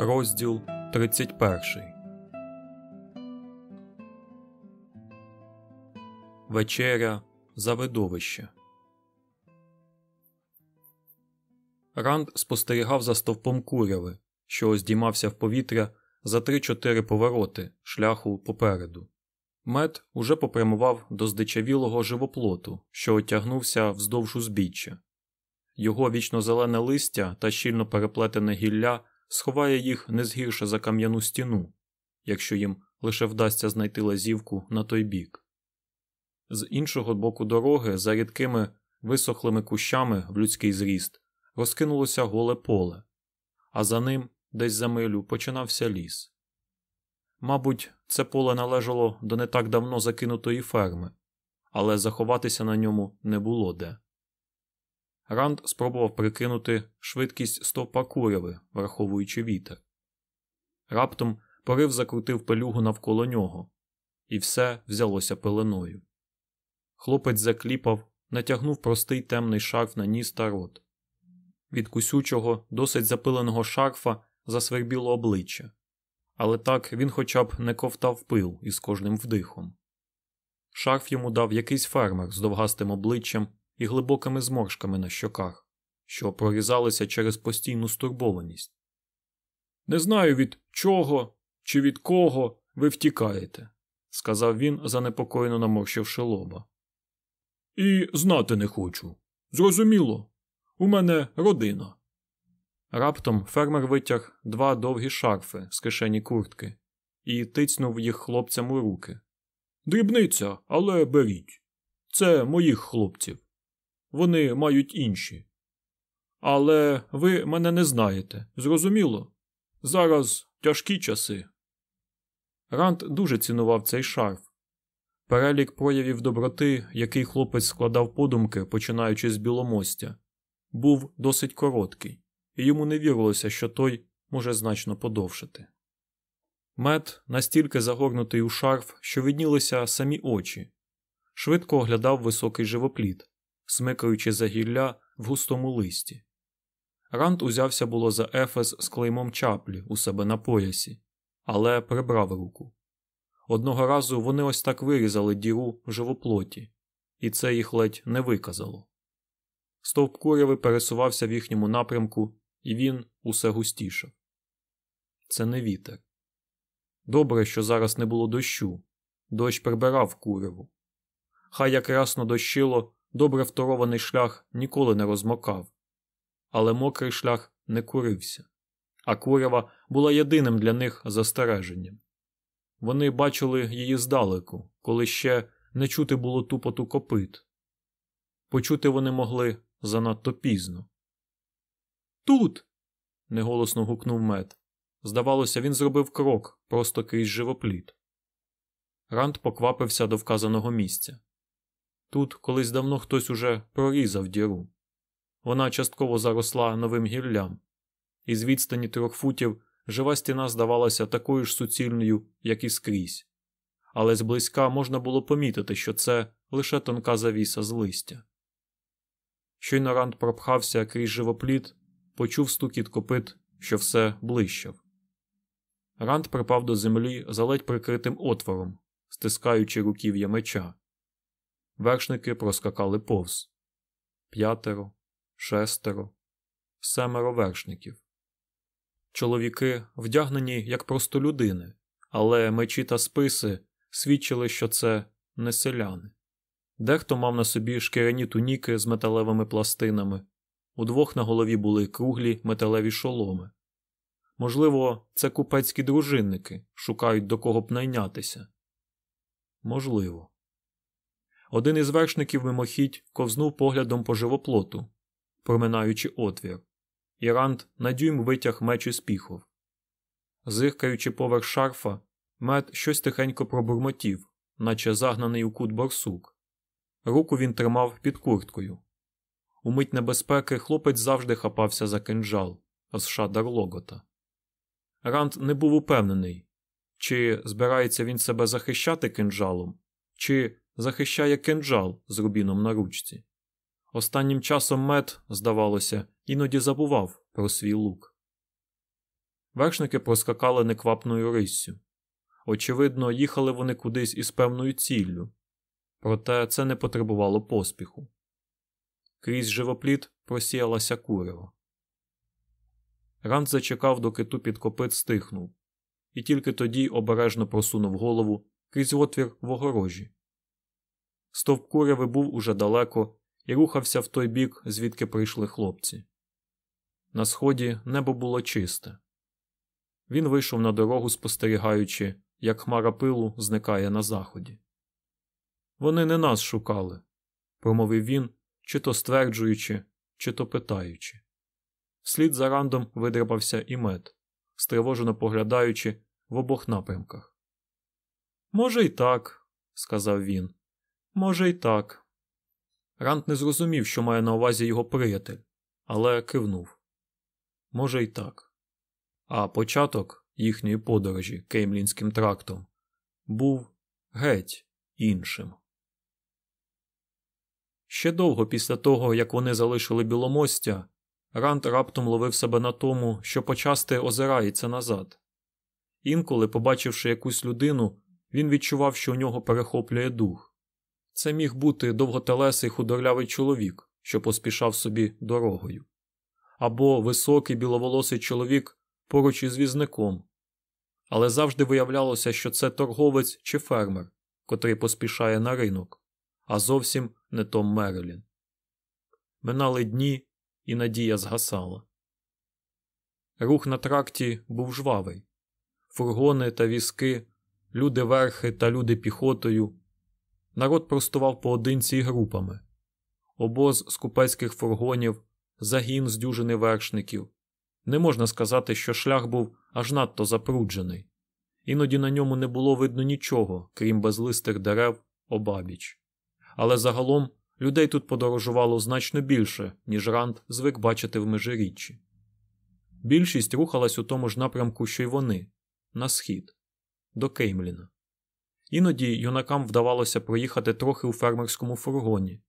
Розділ 31 Вечеря за видовище. Ранд спостерігав за стовпом куряви, що оздіймався в повітря за три-чотири повороти шляху попереду. Мед уже попрямував до здичавілого живоплоту, що отягнувся вздовж узбіччя. Його вічно-зелене листя та щільно переплетене гілля сховає їх не згірше за кам'яну стіну, якщо їм лише вдасться знайти лазівку на той бік. З іншого боку дороги, за рідкими висохлими кущами в людський зріст, розкинулося голе поле, а за ним, десь за милю, починався ліс. Мабуть, це поле належало до не так давно закинутої ферми, але заховатися на ньому не було де. Ранд спробував прикинути швидкість стовпа куряви, враховуючи вітер. Раптом порив закрутив пелюгу навколо нього, і все взялося пеленою. Хлопець закліпав, натягнув простий темний шарф на ніс та рот. Від кусючого, досить запиленого шарфа засвербіло обличчя, але так він хоча б не ковтав пил із кожним вдихом. Шарф йому дав якийсь фермер з довгастим обличчям і глибокими зморшками на щоках, що прорізалися через постійну стурбованість. Не знаю, від чого чи від кого ви втікаєте, сказав він, занепокоєно наморщивши лоба. І знати не хочу. Зрозуміло, у мене родина. Раптом фермер витяг два довгі шарфи з кишені куртки і тицнув їх хлопцям у руки. Дрібниця, але беріть. Це моїх хлопців. Вони мають інші. Але ви мене не знаєте, зрозуміло? Зараз тяжкі часи. Ранд дуже цінував цей шарф. Перелік проявів доброти, який хлопець складав подумки, починаючи з біломостя, був досить короткий, і йому не вірилося, що той може значно подовшити. Мед, настільки загорнутий у шарф, що виднілися самі очі, швидко оглядав високий живопліт, смикаючи за гілля в густому листі. Ранд узявся було за ефес з клеймом чаплі у себе на поясі, але прибрав руку. Одного разу вони ось так вирізали діру в живоплоті, і це їх ледь не виказало. Стовп куряви пересувався в їхньому напрямку, і він усе густішав. Це не вітер. Добре, що зараз не було дощу, дощ прибирав куряву. Хай як ясно дощило, добре вторований шлях ніколи не розмокав, але мокрий шлях не курився, а курява була єдиним для них застереженням. Вони бачили її здалеку, коли ще не чути було тупоту копит. Почути вони могли занадто пізно. Тут. неголосно гукнув мед. Здавалося, він зробив крок просто крізь живопліт. Ранд поквапився до вказаного місця. Тут колись давно хтось уже прорізав діру. Вона частково заросла новим гіллям, і з відстані трьох футів жива стіна здавалася такою ж суцільною, як і скрізь, але зблизька можна було помітити, що це лише тонка завіса з листя. Щойно Ранд пропхався крізь живопліт, почув стукіт копит, що все блищав. Ранд припав до землі за ледь прикритим отвором, стискаючи руків'я меча. Вершники проскакали повз п'ятеро, шестеро, семеро вершників. Чоловіки вдягнені як просто людини, але мечі та списи свідчили, що це не селяни. Дехто мав на собі шкіряні туніки з металевими пластинами, удвох на голові були круглі металеві шоломи. Можливо, це купецькі дружинники шукають до кого б найнятися. Можливо. Один із вершників мимохідь ковзнув поглядом по живоплоту, проминаючи отвір, і Ранд на дюйм витяг меч із піхов. Зиркаючи поверх шарфа, мед щось тихенько пробурмотів, наче загнаний у кут борсук. Руку він тримав під курткою. У мить небезпеки хлопець завжди хапався за кинджал з шадар логота. Ранд не був упевнений, чи збирається він себе захищати кинджалом, чи захищає кинджал з рубіном на ручці. Останнім часом мед, здавалося, іноді забував про свій лук. Вершники проскакали неквапною риссю. Очевидно, їхали вони кудись із певною ціллю, проте це не потребувало поспіху. Крізь живопліт просіялася курева. Рант зачекав, доки тупіт копит стихнув, і тільки тоді обережно просунув голову крізь отвір в огорожі. Стовп куреви був уже далеко і рухався в той бік, звідки прийшли хлопці. На сході небо було чисте. Він вийшов на дорогу, спостерігаючи, як хмара пилу зникає на заході. Вони не нас шукали, промовив він, чи то стверджуючи, чи то питаючи. Слід за рандом видрибався і мед, стривожено поглядаючи в обох напрямках. Може, й так, сказав він. Може, й так. Ранд не зрозумів, що має на увазі його приятель, але кивнув. Може, й так. А початок їхньої подорожі Кеймлінським трактом був геть іншим. Ще довго після того, як вони залишили біломостя, Ранд раптом ловив себе на тому, що почасти озирається назад. Інколи, побачивши якусь людину, він відчував, що у нього перехоплює дух. Це міг бути довготелесий худорлявий чоловік, що поспішав собі дорогою, або високий біловолосий чоловік поруч із візником. Але завжди виявлялося, що це торговець чи фермер, котрий поспішає на ринок, а зовсім не Том Мерелін. Минали дні, і надія згасала. Рух на тракті був жвавий фургони та візки, люди верхи та люди піхотою. Народ простував поодинці і групами, обоз з купецьких фургонів, загін з дюжини вершників. Не можна сказати, що шлях був аж надто запруджений, іноді на ньому не було видно нічого, крім безлистих дерев обабіч. Але загалом людей тут подорожувало значно більше, ніж Ранд звик бачити в межиріччі. Більшість рухалась у тому ж напрямку, що й вони на схід, до Кеймліна. Іноді юнакам вдавалося проїхати трохи у фермерському фургоні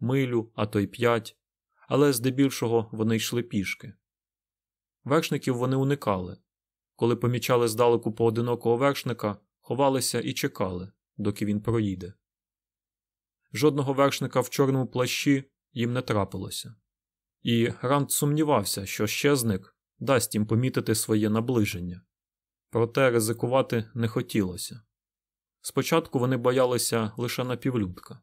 милю, а то й п'ять, але здебільшого вони йшли пішки. Вершників вони уникали. Коли помічали здалеку поодинокого вершника, ховалися і чекали, доки він проїде. Жодного вершника в чорному плащі їм не трапилося, і Ранд сумнівався, що щезник дасть їм помітити своє наближення. Проте ризикувати не хотілося. Спочатку вони боялися лише напівлюдка.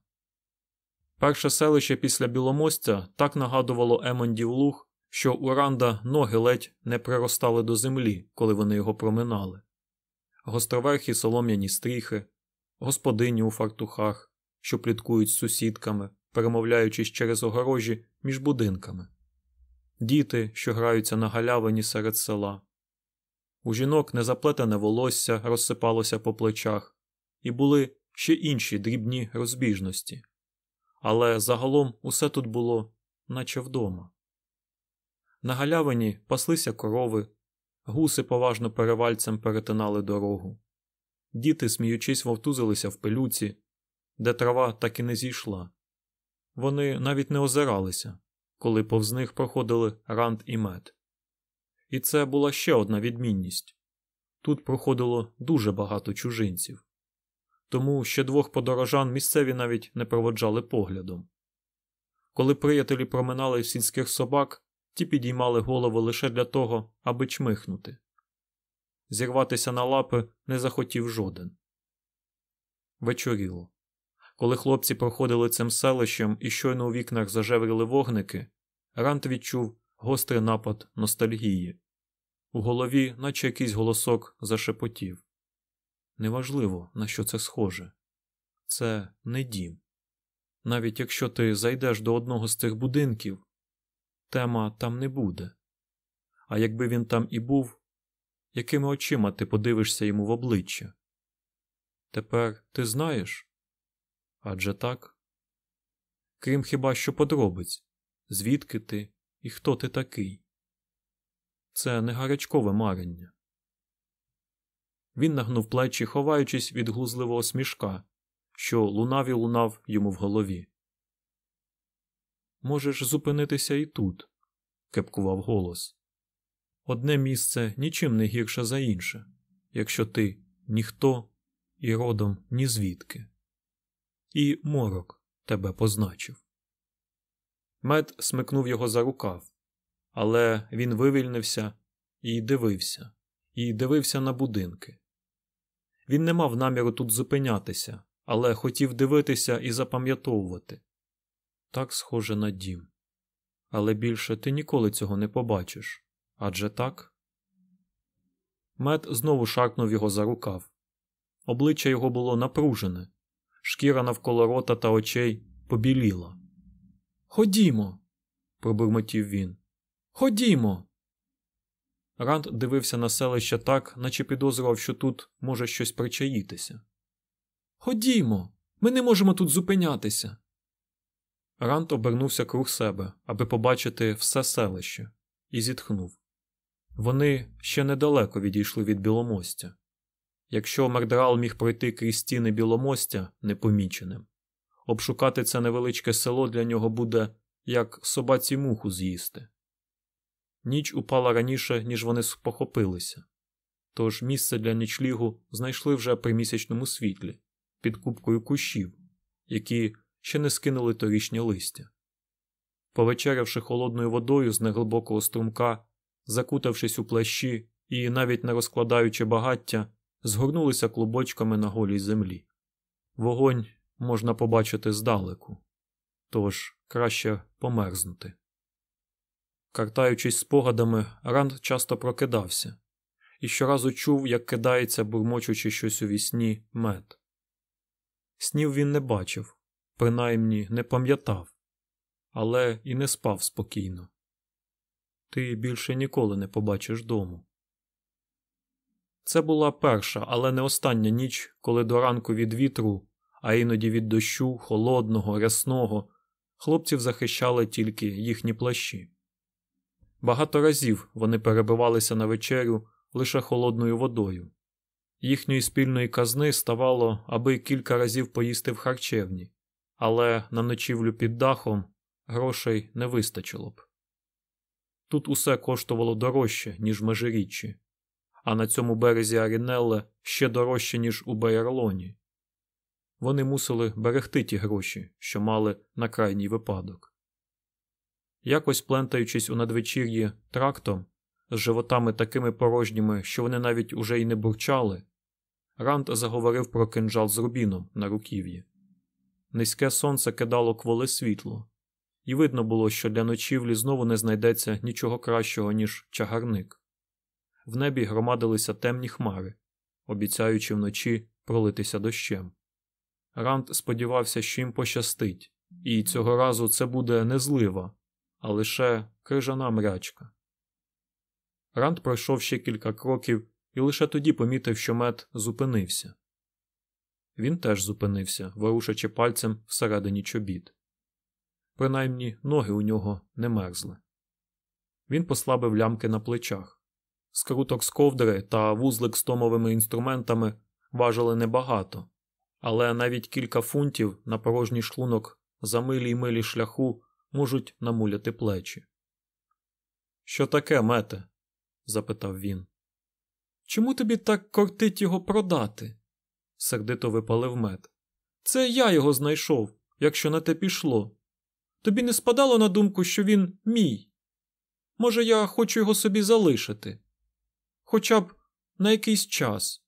Перше селище після Біломостя так нагадувало Емондів луг, що у Ранда ноги ледь не приростали до землі, коли вони його проминали. Гостроверхі солом'яні стріхи, господині у фартухах, що пліткують з сусідками, перемовляючись через огорожі між будинками, діти, що граються на галявині серед села. У жінок незаплетене волосся розсипалося по плечах, і були ще інші дрібні розбіжності. Але загалом усе тут було, наче вдома. На галявині паслися корови, гуси поважно перевальцем перетинали дорогу. Діти, сміючись, вовтузилися в пилюці, де трава так і не зійшла. Вони навіть не озиралися, коли повз них проходили ранд і мед. І це була ще одна відмінність тут проходило дуже багато чужинців, тому ще двох подорожан місцеві навіть не проводжали поглядом. Коли приятелі проминали сільських собак, ті підіймали голови лише для того, аби чмихнути. Зірватися на лапи не захотів жоден. Вечоріло. Коли хлопці проходили цим селищем і щойно у вікнах зажеврили вогники, Рант відчув гострий напад ностальгії. У голові, наче якийсь голосок, зашепотів. Неважливо, на що це схоже. Це не дім. Навіть якщо ти зайдеш до одного з цих будинків, тема там не буде. А якби він там і був, якими очима ти подивишся йому в обличчя? Тепер ти знаєш? Адже так? Крім хіба що подробиць, звідки ти і хто ти такий? Це не гарячкове марення. Він нагнув плечі, ховаючись від глузливого смішка, що лунав і лунав йому в голові. Можеш зупинитися і тут, кепкував голос. одне місце нічим не гірше за інше, якщо ти ніхто і родом ні звідки. І морок тебе позначив. Мед смикнув його за рукав, але він вивільнився і дивився, і дивився на будинки. Він не мав наміру тут зупинятися, але хотів дивитися і запам'ятовувати так схоже на дім. Але більше ти ніколи цього не побачиш адже так. Мед знову шаркнув його за рукав. Обличчя його було напружене, шкіра навколо рота та очей побіліла. Ходімо, пробурмотів він. Ходімо. Ранд дивився на селище так, наче підозрював, що тут може щось причаїтися. Ходімо, ми не можемо тут зупинятися. Рант обернувся круг себе, аби побачити все селище, і зітхнув. Вони ще недалеко відійшли від Біломостя. Якщо Мердрал міг пройти крізь стіни Біломостя непоміченим, обшукати це невеличке село для нього буде як собаці муху з'їсти. Ніч упала раніше, ніж вони спохопилися, тож місце для нічлігу знайшли вже при місячному світлі під купкою кущів, які ще не скинули торішнє листя. Повечерявши холодною водою з неглибокого струмка, закутавшись у плащі і, навіть не розкладаючи багаття, згорнулися клубочками на голій землі. Вогонь можна побачити здалеку, тож краще померзнути. Картаючись спогадами, Ранд часто прокидався і щоразу чув, як кидається, бурмочучи щось у вісні, мед. Снів він не бачив, принаймні не пам'ятав, але і не спав спокійно. Ти більше ніколи не побачиш дому. Це була перша, але не остання ніч, коли до ранку від вітру, а іноді від дощу, холодного, рясного, хлопців захищали тільки їхні плащі. Багато разів вони перебивалися на вечерю лише холодною водою. Їхньої спільної казни ставало, аби кілька разів поїсти в харчевні, але на ночівлю під дахом грошей не вистачило б. Тут усе коштувало дорожче, ніж в межиріччі, а на цьому березі Арінелле ще дорожче, ніж у Бейерлоні. Вони мусили берегти ті гроші, що мали на крайній випадок. Якось плентаючись у надвечір'ї трактом, з животами такими порожніми, що вони навіть уже й не бурчали, Рант заговорив про кинджал з рубіном на руків'ї. Низьке сонце кидало кволе світло, і видно було, що для ночівлі знову не знайдеться нічого кращого, ніж чагарник. В небі громадилися темні хмари, обіцяючи вночі пролитися дощем. Ранд сподівався, що їм пощастить, і цього разу це буде не злива, а лише крижана мрячка. Ранд пройшов ще кілька кроків і лише тоді помітив, що мед зупинився. Він теж зупинився, ворушачи пальцем всередині чобіт. Принаймні ноги у нього не мерзли. Він послабив лямки на плечах. Скруток з ковдри та вузлик з томовими інструментами важили небагато, але навіть кілька фунтів на порожній шлунок за милі й милі шляху можуть намуляти плечі. Що таке, мете? запитав він. Чому тобі так кортить його продати? сердито випалив мед. Це я його знайшов, якщо на те пішло. Тобі не спадало на думку, що він мій. Може, я хочу його собі залишити, хоча б на якийсь час.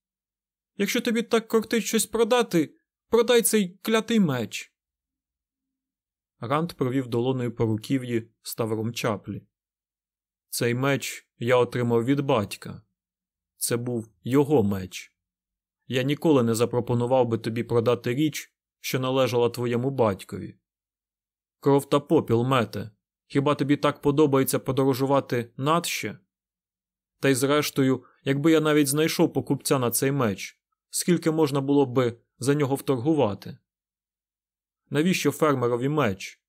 Якщо тобі так кортить щось продати, продай цей клятий меч. Ранд провів долоною по руків'ї ставром чаплі. Цей меч я отримав від батька. Це був його меч. Я ніколи не запропонував би тобі продати річ, що належала твоєму батькові. Кров та попіл мете. Хіба тобі так подобається подорожувати надще? Та й зрештою, якби я навіть знайшов покупця на цей меч, скільки можна було би за нього вторгувати? Навіщо фермерові меч?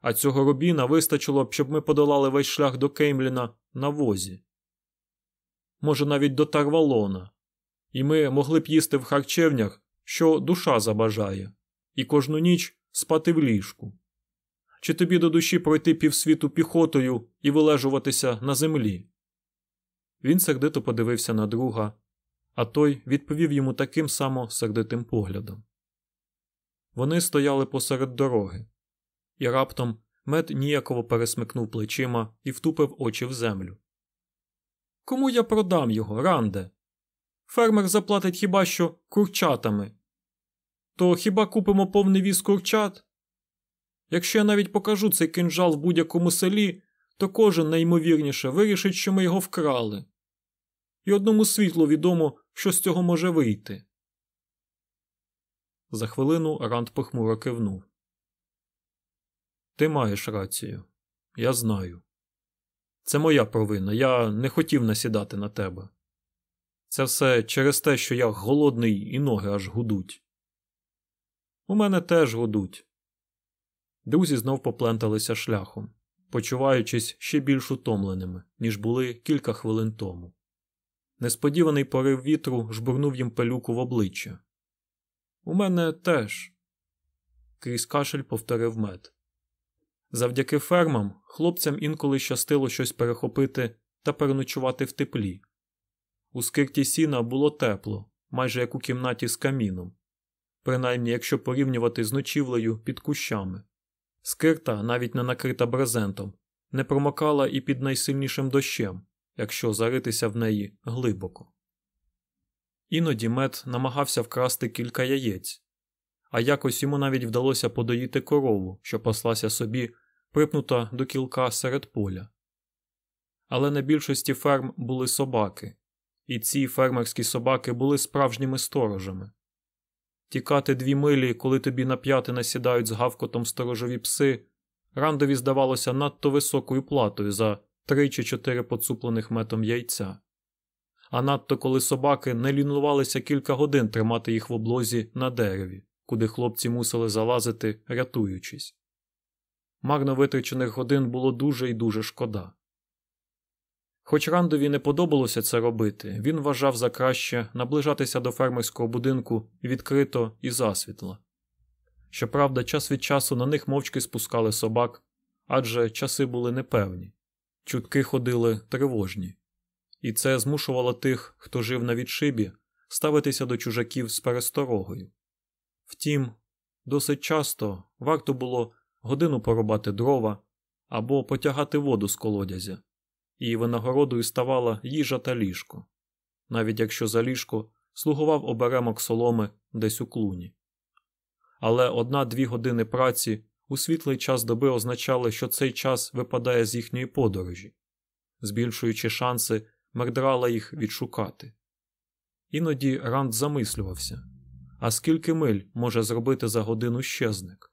А цього рубіна вистачило б, щоб ми подолали весь шлях до Кеймліна на возі. Може, навіть до Тарвалона, і ми могли б їсти в харчевнях, що душа забажає, і кожну ніч спати в ліжку. Чи тобі до душі пройти півсвіту піхотою і вилежуватися на землі? Він сердито подивився на друга, а той відповів йому таким само сердитим поглядом. Вони стояли посеред дороги, і раптом мед ніяково пересмикнув плечима і втупив очі в землю. Кому я продам його, Ранде? Фермер заплатить хіба що курчатами. То хіба купимо повний віз курчат? Якщо я навіть покажу цей кинжал в будь-якому селі, то кожен найімовірніше вирішить, що ми його вкрали. І одному світлу відомо, що з цього може вийти. За хвилину Ранд похмуро кивнув. Ти маєш рацію. Я знаю. Це моя провина. Я не хотів насідати на тебе. Це все через те, що я голодний і ноги аж гудуть. У мене теж гудуть. Друзі знов попленталися шляхом, почуваючись ще більш утомленими, ніж були кілька хвилин тому. Несподіваний порив вітру жбурнув їм пелюку в обличчя. У мене теж. Крізь кашель повторив мед. Завдяки фермам хлопцям інколи щастило щось перехопити та переночувати в теплі. У скирті сіна було тепло, майже як у кімнаті з каміном, принаймні якщо порівнювати з ночівлею під кущами. Скирта, навіть не накрита брезентом, не промокала і під найсильнішим дощем, якщо заритися в неї глибоко. Іноді мед намагався вкрасти кілька яєць, а якось йому навіть вдалося подоїти корову, що паслася собі, припнута до кілка серед поля. Але на більшості ферм були собаки, і ці фермерські собаки були справжніми сторожами. Тікати дві милі, коли тобі на п'яти насідають з гавкотом сторожові пси, рандові здавалося надто високою платою за три чи чотири поцуплених метом яйця. А надто коли собаки не лінувалися кілька годин тримати їх в облозі на дереві, куди хлопці мусили залазити, рятуючись. Марно витрачених годин було дуже і дуже шкода. Хоч Рандові не подобалося це робити, він вважав за краще наближатися до фермерського будинку відкрито і засвітла. Щоправда, час від часу на них мовчки спускали собак, адже часи були непевні, чутки ходили тривожні, і це змушувало тих, хто жив на відшибі, ставитися до чужаків з пересторогою. Втім, досить часто варто було годину порубати дрова або потягати воду з колодязя і винагородою ставала їжа та ліжко, навіть якщо за ліжко слугував оберемок соломи десь у клуні. Але одна-дві години праці у світлий час доби означали, що цей час випадає з їхньої подорожі, збільшуючи шанси мердрала їх відшукати. Іноді Ранд замислювався а скільки миль може зробити за годину щезник?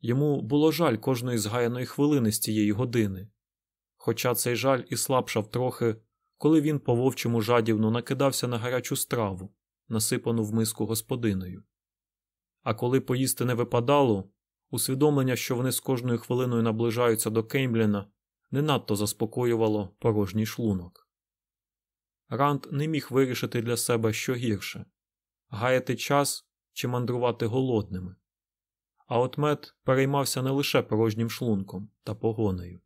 Йому було жаль кожної згаяної хвилини з цієї години, хоча цей жаль і слабшав трохи, коли він по вовчому жадівну накидався на гарячу страву, насипану в миску господиною. А коли поїсти не випадало, усвідомлення, що вони з кожною хвилиною наближаються до Кеймліна, не надто заспокоювало порожній шлунок. Ранд не міг вирішити для себе що гірше гаяти час чи мандрувати голодними. А от мед переймався не лише порожнім шлунком та погонею.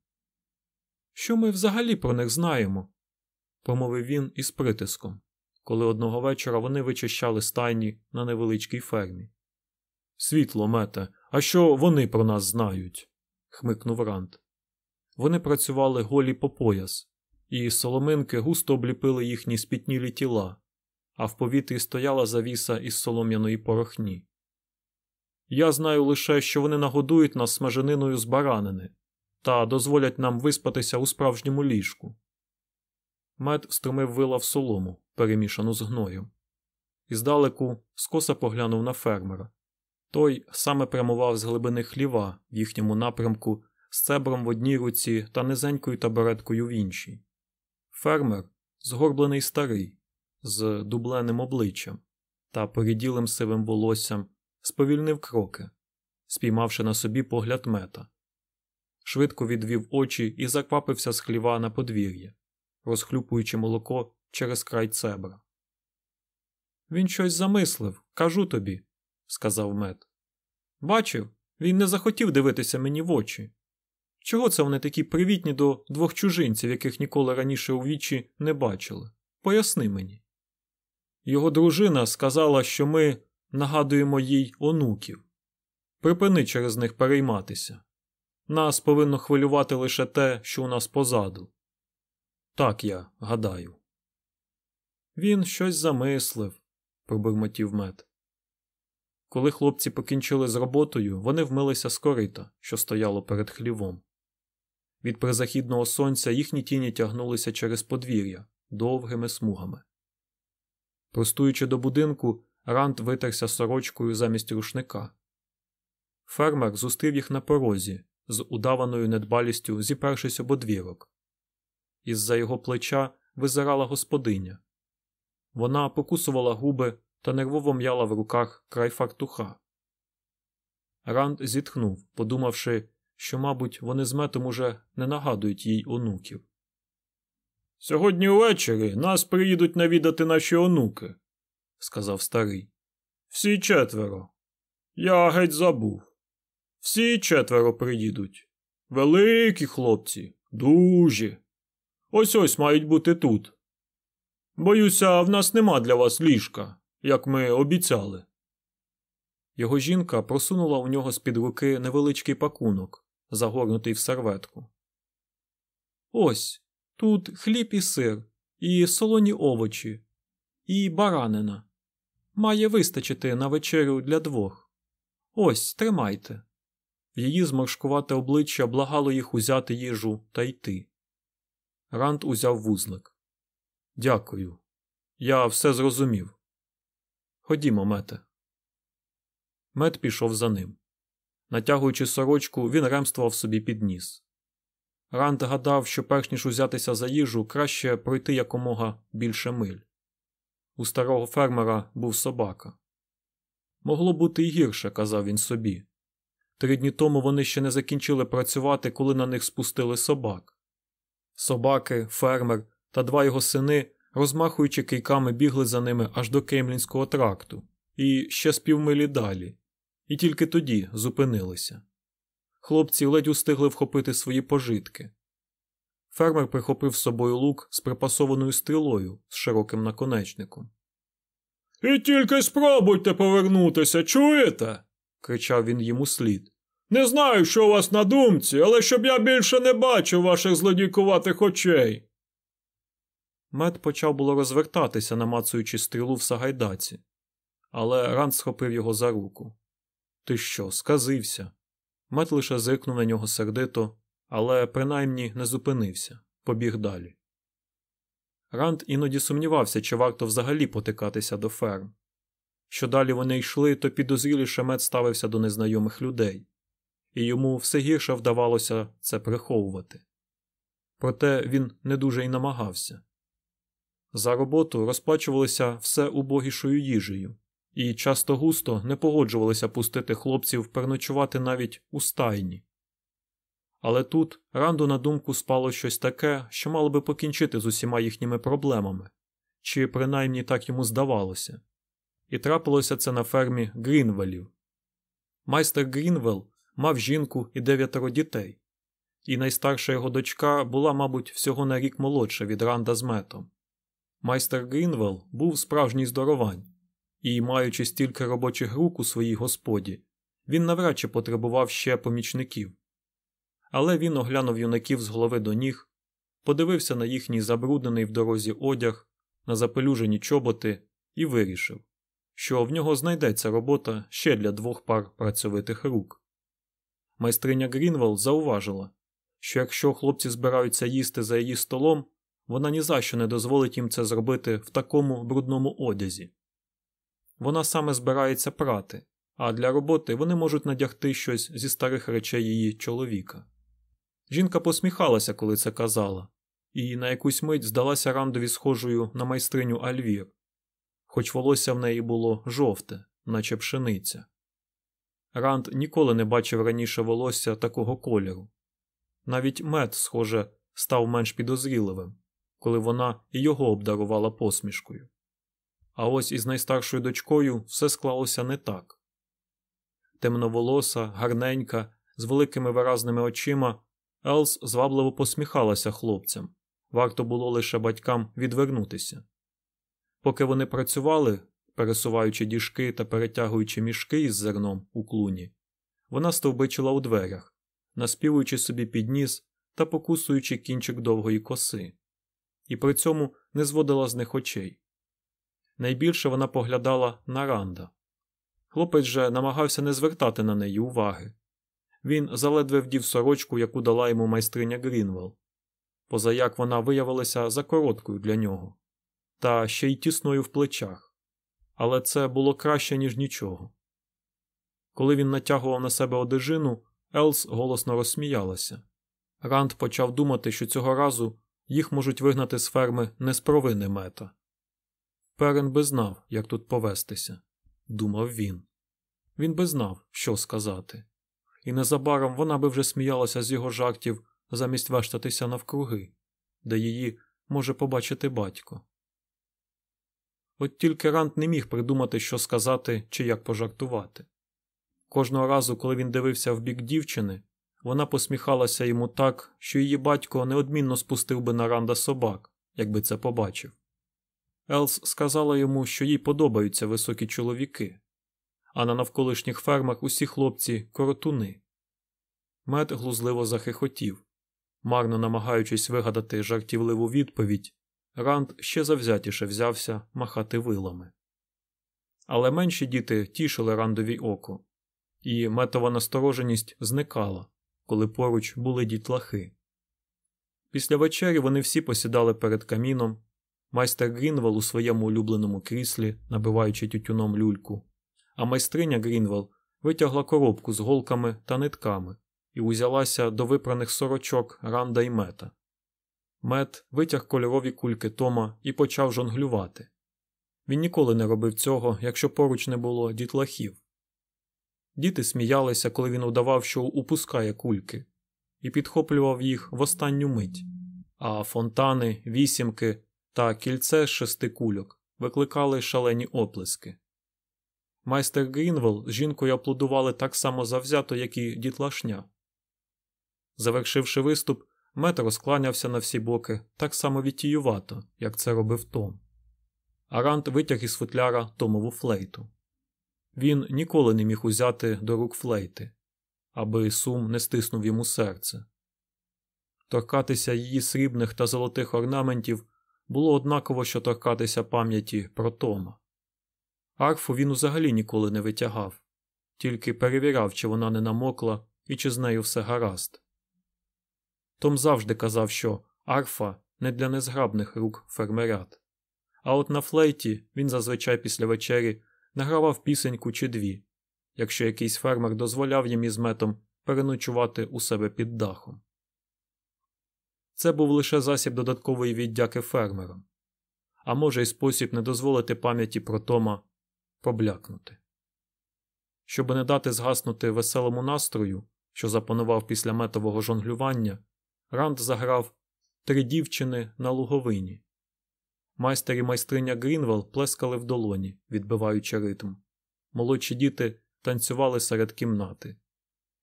Що ми взагалі про них знаємо? промовив він із притиском, коли одного вечора вони вичищали стайні на невеличкій фермі. Світло, мете, а що вони про нас знають? хмикнув Рант. Вони працювали голі по пояс, і соломинки густо обліпили їхні спітнілі тіла, а в повітрі стояла завіса із солом'яної порохні. Я знаю лише, що вони нагодують нас смажениною з баранини та дозволять нам виспатися у справжньому ліжку. Мед струмив вила в солому, перемішану з гноєм. І здалеку скоса поглянув на фермера. Той саме прямував з глибини хліва в їхньому напрямку з цебром в одній руці та низенькою табуреткою в іншій. Фермер, згорблений старий, з дубленим обличчям та поріділим сивим волоссям, сповільнив кроки, спіймавши на собі погляд мета. Швидко відвів очі і заквапився з хліва на подвір'я, розхлюпуючи молоко через край цебра. Він щось замислив, кажу тобі, сказав мед. Бачив, він не захотів дивитися мені в очі. Чого це вони такі привітні до двох чужинців, яких ніколи раніше у вічі не бачили? Поясни мені. Його дружина сказала, що ми нагадуємо їй онуків. Припини через них перейматися. Нас повинно хвилювати лише те, що у нас позаду. Так я гадаю. Він щось замислив, пробурмотів мед. Коли хлопці покінчили з роботою, вони вмилися з корита, що стояло перед хлівом. Від призахідного сонця їхні тіні тягнулися через подвір'я довгими смугами. Простуючи до будинку, Рант витерся сорочкою замість рушника. Фермер зустрів їх на порозі, з удаваною недбалістю зіпершись об одвірок. Із за його плеча визирала господиня. Вона покусувала губи та нервово м'яла в руках край фартуха. Ранд зітхнув, подумавши, що, мабуть, вони з метом уже не нагадують їй онуків. Сьогодні ввечері нас приїдуть навідати наші онуки, сказав старий. Всі четверо. Я геть забув. Всі четверо приїдуть. Великі хлопці, дужі. Ось ось мають бути тут. Боюся, в нас нема для вас ліжка, як ми обіцяли. Його жінка просунула у нього з під руки невеличкий пакунок, загорнутий в серветку. Ось тут хліб і сир, і солоні овочі, і баранина. Має вистачити на вечерю для двох. Ось тримайте. Її зморшкувате обличчя благало їх узяти їжу та йти. Рант узяв вузлик. Дякую. Я все зрозумів. Ходімо, мете. Мет пішов за ним. Натягуючи сорочку, він ремствував собі під ніс. Ранд гадав, що перш ніж узятися за їжу, краще пройти якомога більше миль. У старого фермера був собака. Могло бути й гірше, казав він собі. Три дні тому вони ще не закінчили працювати, коли на них спустили собак. Собаки, фермер та два його сини, розмахуючи кийками, бігли за ними аж до Кеймлінського тракту, і ще з півмилі далі, і тільки тоді зупинилися. Хлопці ледь устигли вхопити свої пожитки. Фермер прихопив з собою лук з припасованою стрілою з широким наконечником. І тільки спробуйте повернутися, чуєте? кричав він йому слід. Не знаю, що у вас на думці, але щоб я більше не бачив ваших злодійкуватих очей. Мед почав було розвертатися, намацуючи стрілу в сагайдаці, але Ранд схопив його за руку. Ти що, сказився? Мед лише зиркнув на нього сердито, але принаймні не зупинився, побіг далі. Ранд іноді сумнівався, чи варто взагалі потикатися до ферм. Що далі вони йшли, то підозріліше мед ставився до незнайомих людей, і йому все гірше вдавалося це приховувати. Проте він не дуже й намагався. За роботу розплачувалися все убогішою їжею, і часто густо не погоджувалися пустити хлопців переночувати навіть у стайні. Але тут Ранду на думку спало щось таке, що мало би покінчити з усіма їхніми проблемами, чи принаймні так йому здавалося, і трапилося це на фермі Грінвелів. Майстер Грінвелл мав жінку і дев'ятеро дітей, і найстарша його дочка була, мабуть, всього на рік молодша від Ранда з метом. Майстер Грінвелл був справжній здоровань, і, маючи стільки робочих рук у своїй господі, він навряд чи потребував ще помічників. Але він оглянув юнаків з голови до ніг, подивився на їхній забруднений в дорозі одяг, на запелюжені чоботи і вирішив, що в нього знайдеться робота ще для двох пар працьовитих рук. Майстриня Грінвелл зауважила, що якщо хлопці збираються їсти за її столом, вона ні за що не дозволить їм це зробити в такому брудному одязі. Вона саме збирається прати, а для роботи вони можуть надягти щось зі старих речей її чоловіка. Жінка посміхалася, коли це казала, і на якусь мить здалася рандові схожою на майстриню Альвір, хоч волосся в неї було жовте, наче пшениця. Ранд ніколи не бачив раніше волосся такого кольору. Навіть мед, схоже, став менш підозріливим, коли вона і його обдарувала посмішкою. А ось із найстаршою дочкою все склалося не так. Темноволоса, гарненька, з великими виразними очима, Елс звабливо посміхалася хлопцям, варто було лише батькам відвернутися. Поки вони працювали, пересуваючи діжки та перетягуючи мішки із зерном у клуні, вона стовбичила у дверях, наспівуючи собі під ніс та покусуючи кінчик довгої коси, і при цьому не зводила з них очей. Найбільше вона поглядала на Ранда. Хлопець же намагався не звертати на неї уваги. Він заледве вдів сорочку, яку дала йому майстриня Грінвелл, позаяк вона виявилася за короткою для нього, та ще й тісною в плечах. Але це було краще, ніж нічого. Коли він натягував на себе одежину, Елс голосно розсміялася. Ранд почав думати, що цього разу їх можуть вигнати з ферми не з провини Мета. Перен би знав, як тут повестися, думав він. Він би знав, що сказати, і незабаром вона би вже сміялася з його жартів замість вештатися навкруги, де її може побачити батько. От тільки Рант не міг придумати, що сказати чи як пожартувати. Кожного разу, коли він дивився в бік дівчини, вона посміхалася йому так, що її батько неодмінно спустив би на ранда собак, якби це побачив. Елс сказала йому, що їй подобаються високі чоловіки, а на навколишніх фермах усі хлопці коротуни. Мед глузливо захихотів, марно намагаючись вигадати жартівливу відповідь, Ранд ще завзятіше взявся махати вилами. Але менші діти тішили рандові око, і метова настороженість зникала, коли поруч були дітлахи. Після вечері вони всі посідали перед каміном, майстер Грінвелл у своєму улюбленому кріслі, набиваючи тютюном люльку, а майстриня Грінвелл витягла коробку з голками та нитками і узялася до випраних сорочок Ранда і Мета. Мет витяг кольорові кульки Тома і почав жонглювати. Він ніколи не робив цього, якщо поруч не було дітлахів. Діти сміялися, коли він удавав, що упускає кульки, і підхоплював їх в останню мить, а фонтани, вісімки та кільце з шести кульок викликали шалені оплески. Майстер Грінвелл з жінкою аплодували так само завзято, як і дітлашня. Завершивши виступ, Мет розкланявся на всі боки так само витіювато, як це робив Том. А Ранд витяг із футляра Томову флейту. Він ніколи не міг узяти до рук флейти, аби сум не стиснув йому серце. Торкатися її срібних та золотих орнаментів було однаково, що торкатися пам'яті про Тома. Арфу він взагалі ніколи не витягав, тільки перевіряв, чи вона не намокла і чи з нею все гаразд. Том завжди казав, що арфа не для незграбних рук фермерят. А от на флейті він зазвичай після вечері награвав пісеньку чи дві, якщо якийсь фермер дозволяв їм із метом переночувати у себе під дахом. Це був лише засіб додаткової віддяки фермерам, а може й спосіб не дозволити пам'яті про Тома поблякнути. Щоб не дати згаснути веселому настрою, що запанував після метового жонглювання, Ранд заграв три дівчини на луговині. Майстер і майстриня Грінвелл плескали в долоні, відбиваючи ритм. Молодші діти танцювали серед кімнати.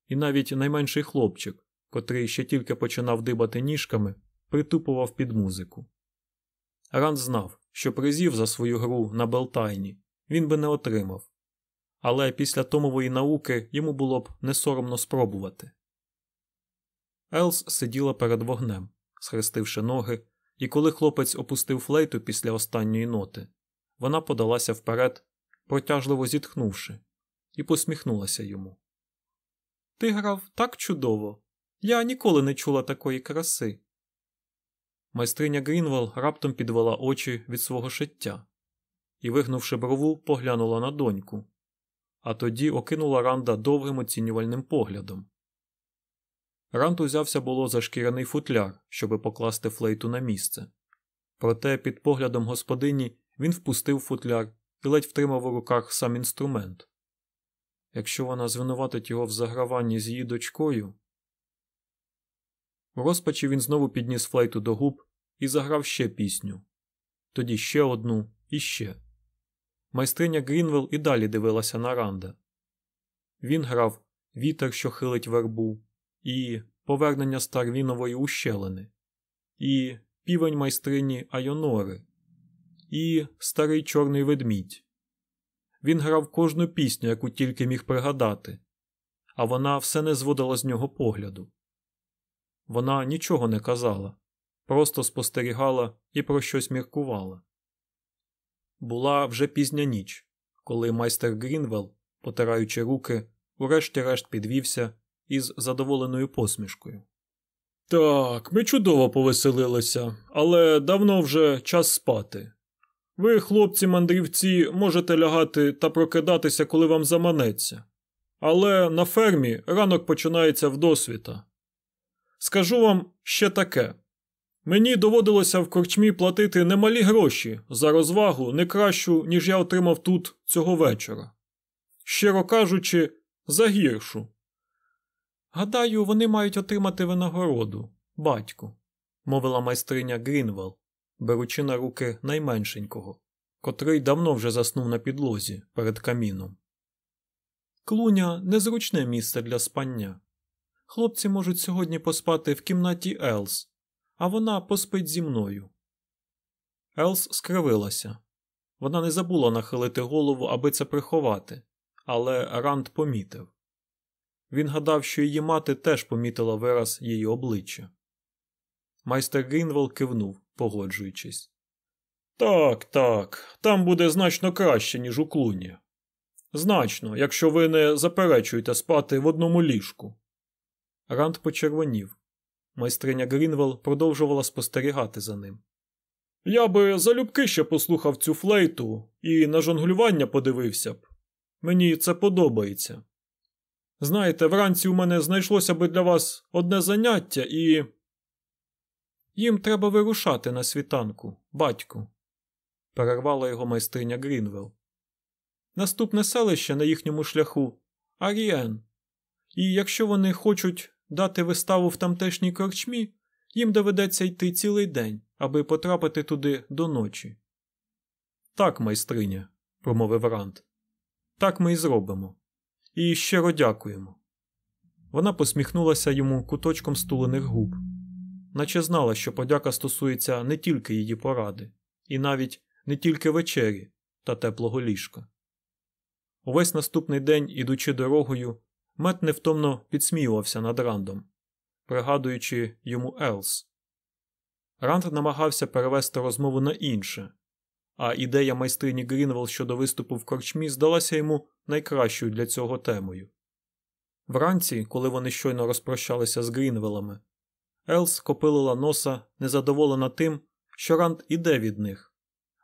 І навіть найменший хлопчик, котрий ще тільки починав дибати ніжками, притупував під музику. Ранд знав, що призів за свою гру на Белтайні він би не отримав, але після Томової науки йому було б не соромно спробувати. Елс сиділа перед вогнем, схрестивши ноги, і коли хлопець опустив флейту після останньої ноти, вона подалася вперед, протяжливо зітхнувши, і посміхнулася йому. Ти грав так чудово. Я ніколи не чула такої краси. Майстриня Грінвелл раптом підвела очі від свого шиття і, вигнувши брову, поглянула на доньку, а тоді окинула Ранда довгим оцінювальним поглядом. Ранд узявся було за шкіряний футляр, щоби покласти флейту на місце. Проте, під поглядом господині, він впустив футляр і ледь втримав у руках сам інструмент. Якщо вона звинуватить його в заграванні з її дочкою. У розпачі він знову підніс флейту до губ і заграв ще пісню, тоді ще одну і ще. Майстриня Грінвелл і далі дивилася на Ранда. Він грав вітер, що хилить вербу, і повернення Старвінової ущелини, і півень майстрині Айонори, і старий чорний ведмідь. Він грав кожну пісню, яку тільки міг пригадати, а вона все не зводила з нього погляду. Вона нічого не казала, просто спостерігала і про щось міркувала. Була вже пізня ніч, коли майстер Грінвелл, потираючи руки, урешті-решт підвівся із задоволеною посмішкою. Так, ми чудово повеселилися, але давно вже час спати. Ви, хлопці мандрівці, можете лягати та прокидатися, коли вам заманеться. Але на фермі ранок починається вдосвіта. Скажу вам ще таке мені доводилося в корчмі платити немалі гроші за розвагу не кращу, ніж я отримав тут цього вечора. Щиро кажучи, за гіршу. Гадаю, вони мають отримати винагороду, батьку, мовила майстриня Грінвелл, беручи на руки найменшенького, котрий давно вже заснув на підлозі перед каміном. Клуня незручне місце для спання. Хлопці можуть сьогодні поспати в кімнаті Елс, а вона поспить зі мною. Елс скривилася. Вона не забула нахилити голову, аби це приховати, але Ранд помітив. Він гадав, що її мати теж помітила вираз її обличчя. Майстер Грінвелл кивнув, погоджуючись. Так, так, там буде значно краще, ніж у клуні. Значно, якщо ви не заперечуєте спати в одному ліжку. Ранд почервонів. Майстриня Грінвелл продовжувала спостерігати за ним. Я би залюбки ще послухав цю флейту і на жонглювання подивився б. Мені це подобається. Знаєте, вранці у мене знайшлося би для вас одне заняття і. Їм треба вирушати на світанку, батьку, перервала його майстриня Грінвелл. Наступне селище на їхньому шляху Аріен. І якщо вони хочуть дати виставу в тамтешній корчмі, їм доведеться йти цілий день, аби потрапити туди до ночі. Так, майстриня, промовив Рант. Так ми і зробимо. І щиро дякуємо. Вона посміхнулася йому куточком стулених губ, наче знала, що подяка стосується не тільки її поради, і навіть не тільки вечері та теплого ліжка. Увесь наступний день, ідучи дорогою, Мет невтомно підсміювався над Рандом, пригадуючи йому Елс. Ранд намагався перевести розмову на інше, а ідея майстрині Грінвелл щодо виступу в корчмі здалася йому найкращою для цього темою. Вранці, коли вони щойно розпрощалися з Грінвелами, Елс копилила носа, незадоволена тим, що Ранд іде від них,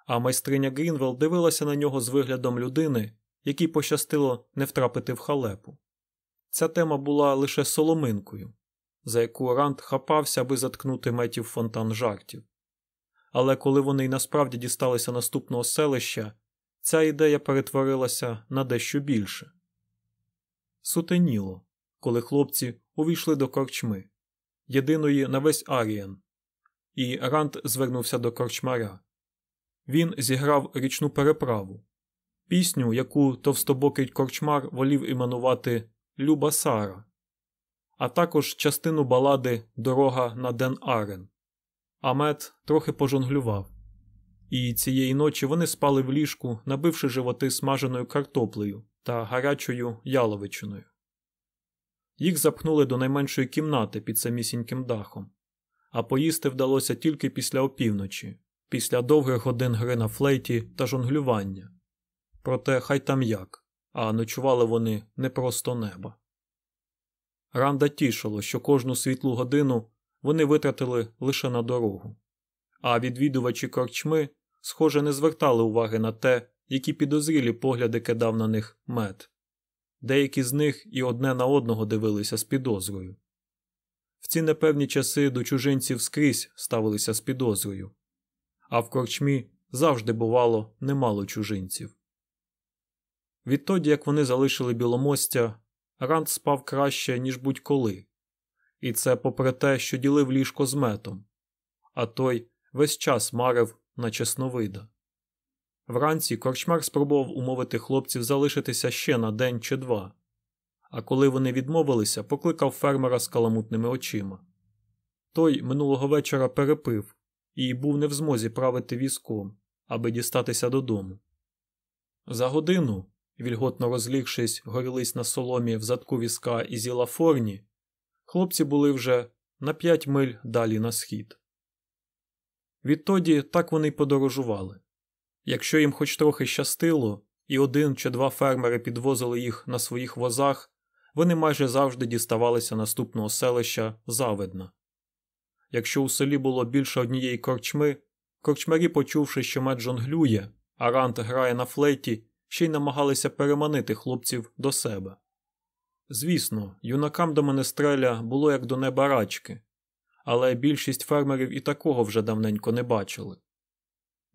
а майстриня Грінвелл дивилася на нього з виглядом людини, якій пощастило не втрапити в халепу. Ця тема була лише соломинкою, за яку Ранд хапався, аби заткнути Метів фонтан жартів. Але коли вони й насправді дісталися наступного селища, ця ідея перетворилася на дещо більше. Сутеніло, коли хлопці увійшли до корчми, єдиної на весь Арієн, і Ранд звернувся до корчмаря. Він зіграв річну переправу, пісню, яку товстобокий корчмар волів іменувати Люба Сара, а також частину балади Дорога на Ден Арен. Амет трохи пожонглював, і цієї ночі вони спали в ліжку, набивши животи смаженою картоплею та гарячою яловичиною. Їх запхнули до найменшої кімнати під самісіньким дахом, а поїсти вдалося тільки після опівночі, після довгих годин гри на флейті та жонглювання. Проте хай там як, а ночували вони не просто неба. Ранда тішило, що кожну світлу годину вони витратили лише на дорогу, а відвідувачі корчми, схоже, не звертали уваги на те, які підозрілі погляди кидав на них мед. Деякі з них і одне на одного дивилися з підозрою. В ці непевні часи до чужинців скрізь ставилися з підозрою, а в корчмі завжди бувало немало чужинців. Відтоді, як вони залишили біломостя, Ранд спав краще, ніж будь-коли, і це попри те, що ділив ліжко з метом, а той весь час марив на чесновида. Вранці корчмар спробував умовити хлопців залишитися ще на день чи два, а коли вони відмовилися, покликав фермера з каламутними очима. Той минулого вечора перепив і був не в змозі правити візком, аби дістатися додому. За годину, вільготно розлігшись, горілись на соломі в задку візка і зіла форні, хлопці були вже на п'ять миль далі на схід. Відтоді так вони й подорожували. Якщо їм хоч трохи щастило, і один чи два фермери підвозили їх на своїх возах, вони майже завжди діставалися наступного селища Завидна. Якщо у селі було більше однієї корчми, корчмарі, почувши, що мед жонглює, а рант грає на флейті, ще й намагалися переманити хлопців до себе. Звісно, юнакам до Менестреля було як до неба рачки, але більшість фермерів і такого вже давненько не бачили.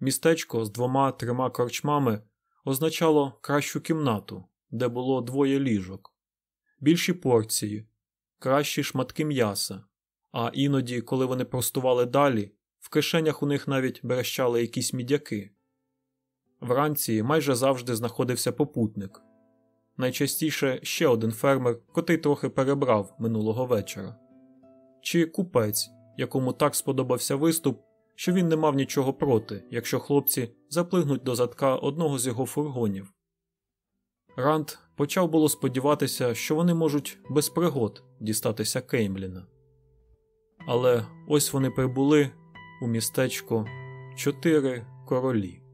Містечко з двома трьома корчмами означало кращу кімнату, де було двоє ліжок, більші порції, кращі шматки м'яса, а іноді, коли вони простували далі, в кишенях у них навіть берещали якісь мідяки. Вранці майже завжди знаходився попутник. Найчастіше ще один фермер, котрий трохи перебрав минулого вечора, чи купець, якому так сподобався виступ, що він не мав нічого проти, якщо хлопці заплигнуть до задка одного з його фургонів. Рант почав було сподіватися, що вони можуть без пригод дістатися Кеймліна. Але ось вони прибули у містечко Чотири королі.